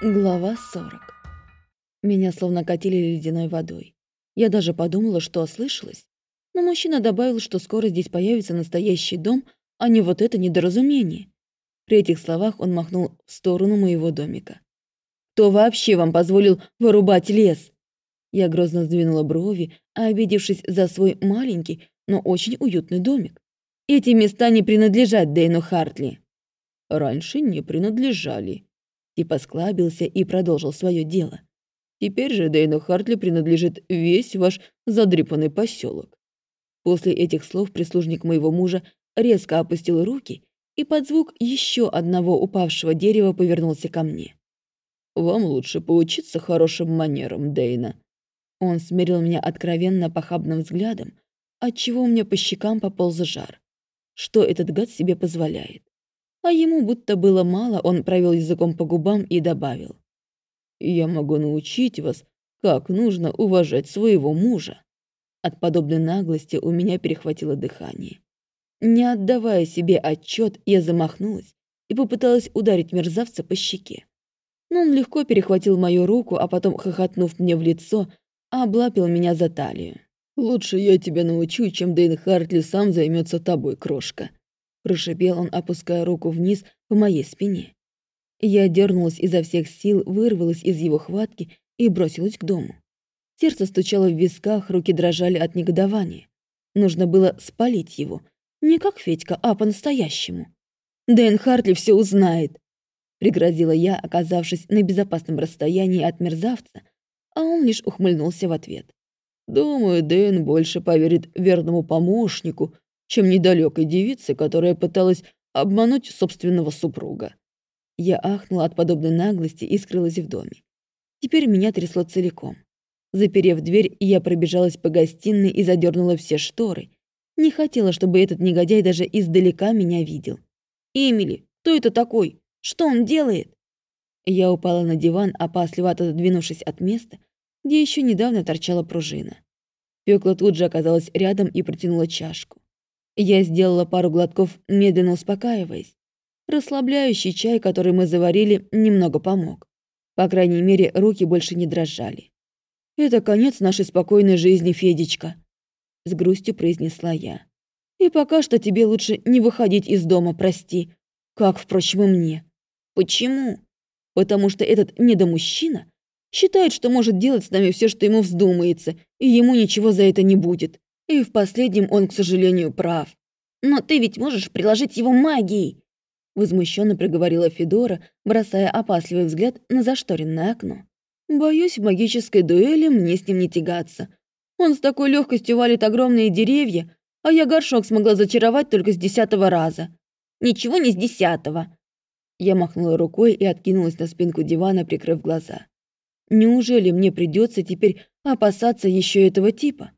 Глава 40. Меня словно катили ледяной водой. Я даже подумала, что ослышалась. Но мужчина добавил, что скоро здесь появится настоящий дом, а не вот это недоразумение. При этих словах он махнул в сторону моего домика. «Кто вообще вам позволил вырубать лес?» Я грозно сдвинула брови, обидевшись за свой маленький, но очень уютный домик. «Эти места не принадлежат Дэйну Хартли». «Раньше не принадлежали», Типа склабился и продолжил свое дело. Теперь же Дейну Хартли принадлежит весь ваш задрипанный поселок. После этих слов прислужник моего мужа резко опустил руки и под звук еще одного упавшего дерева повернулся ко мне. «Вам лучше поучиться хорошим манерам, Дейна». Он смирил меня откровенно похабным взглядом, отчего у меня по щекам пополз жар. Что этот гад себе позволяет? А ему будто было мало, он провел языком по губам и добавил. «Я могу научить вас, как нужно уважать своего мужа». От подобной наглости у меня перехватило дыхание. Не отдавая себе отчет, я замахнулась и попыталась ударить мерзавца по щеке. Но он легко перехватил мою руку, а потом, хохотнув мне в лицо, облапил меня за талию. «Лучше я тебя научу, чем Дэйн Хартли сам займется тобой, крошка», Прошипел он, опуская руку вниз по моей спине. Я дернулась изо всех сил, вырвалась из его хватки и бросилась к дому. Сердце стучало в висках, руки дрожали от негодования. Нужно было спалить его. Не как Федька, а по-настоящему. «Дэн Хартли все узнает», — пригрозила я, оказавшись на безопасном расстоянии от мерзавца, а он лишь ухмыльнулся в ответ. «Думаю, Дэн больше поверит верному помощнику, чем недалекой девице, которая пыталась обмануть собственного супруга. Я ахнула от подобной наглости и скрылась в доме. Теперь меня трясло целиком. Заперев дверь, я пробежалась по гостиной и задернула все шторы. Не хотела, чтобы этот негодяй даже издалека меня видел. «Эмили, кто это такой? Что он делает?» Я упала на диван, опасливо отодвинувшись от места, где еще недавно торчала пружина. Пёкла тут же оказалась рядом и протянула чашку. Я сделала пару глотков, медленно успокаиваясь. Расслабляющий чай, который мы заварили, немного помог. По крайней мере, руки больше не дрожали. «Это конец нашей спокойной жизни, Федечка», — с грустью произнесла я. «И пока что тебе лучше не выходить из дома, прости. Как, впрочем, и мне. Почему? Потому что этот недомужчина считает, что может делать с нами все, что ему вздумается, и ему ничего за это не будет. И в последнем он, к сожалению, прав. «Но ты ведь можешь приложить его магией!» Возмущенно проговорила Федора, бросая опасливый взгляд на зашторенное окно. «Боюсь, в магической дуэли мне с ним не тягаться. Он с такой легкостью валит огромные деревья, а я горшок смогла зачаровать только с десятого раза. Ничего не с десятого!» Я махнула рукой и откинулась на спинку дивана, прикрыв глаза. «Неужели мне придется теперь опасаться еще этого типа?»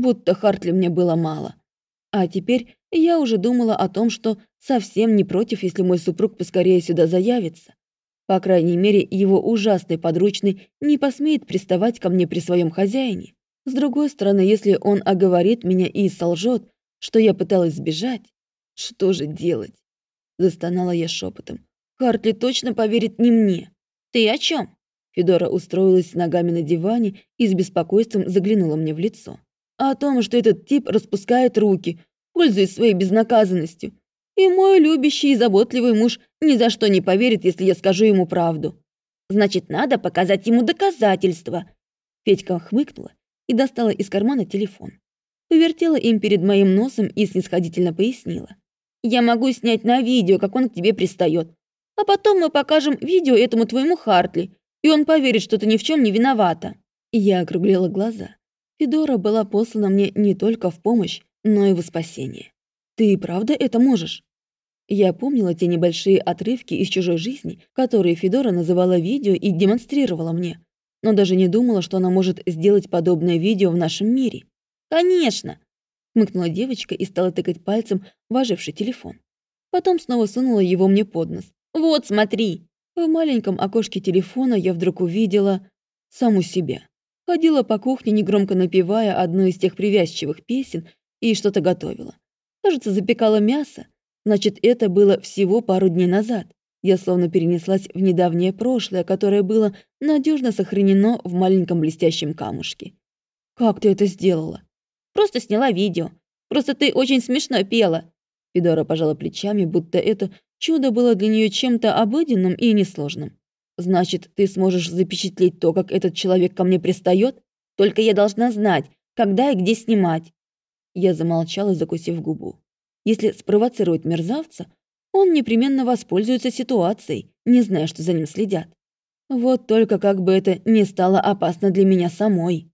Будто Хартли мне было мало. А теперь я уже думала о том, что совсем не против, если мой супруг поскорее сюда заявится. По крайней мере, его ужасный подручный не посмеет приставать ко мне при своем хозяине. С другой стороны, если он оговорит меня и солжет, что я пыталась сбежать, что же делать? Застонала я шепотом. Хартли точно поверит не мне. Ты о чем? Федора устроилась ногами на диване и с беспокойством заглянула мне в лицо о том, что этот тип распускает руки, пользуясь своей безнаказанностью. И мой любящий и заботливый муж ни за что не поверит, если я скажу ему правду. Значит, надо показать ему доказательства. Федька хмыкнула и достала из кармана телефон. Повертела им перед моим носом и снисходительно пояснила. «Я могу снять на видео, как он к тебе пристает. А потом мы покажем видео этому твоему Хартли, и он поверит, что ты ни в чем не виновата». Я округлила глаза. Федора была послана мне не только в помощь, но и в спасение. Ты и правда это можешь? Я помнила те небольшие отрывки из чужой жизни, которые Федора называла видео и демонстрировала мне, но даже не думала, что она может сделать подобное видео в нашем мире. «Конечно!» — хмыкнула девочка и стала тыкать пальцем в телефон. Потом снова сунула его мне под нос. «Вот, смотри!» В маленьком окошке телефона я вдруг увидела саму себя. Ходила по кухне, негромко напевая одну из тех привязчивых песен и что-то готовила. Кажется, запекала мясо. Значит, это было всего пару дней назад. Я словно перенеслась в недавнее прошлое, которое было надежно сохранено в маленьком блестящем камушке. «Как ты это сделала?» «Просто сняла видео. Просто ты очень смешно пела». Федора пожала плечами, будто это чудо было для нее чем-то обыденным и несложным. «Значит, ты сможешь запечатлеть то, как этот человек ко мне пристает? Только я должна знать, когда и где снимать». Я замолчала, закусив губу. Если спровоцировать мерзавца, он непременно воспользуется ситуацией, не зная, что за ним следят. Вот только как бы это не стало опасно для меня самой.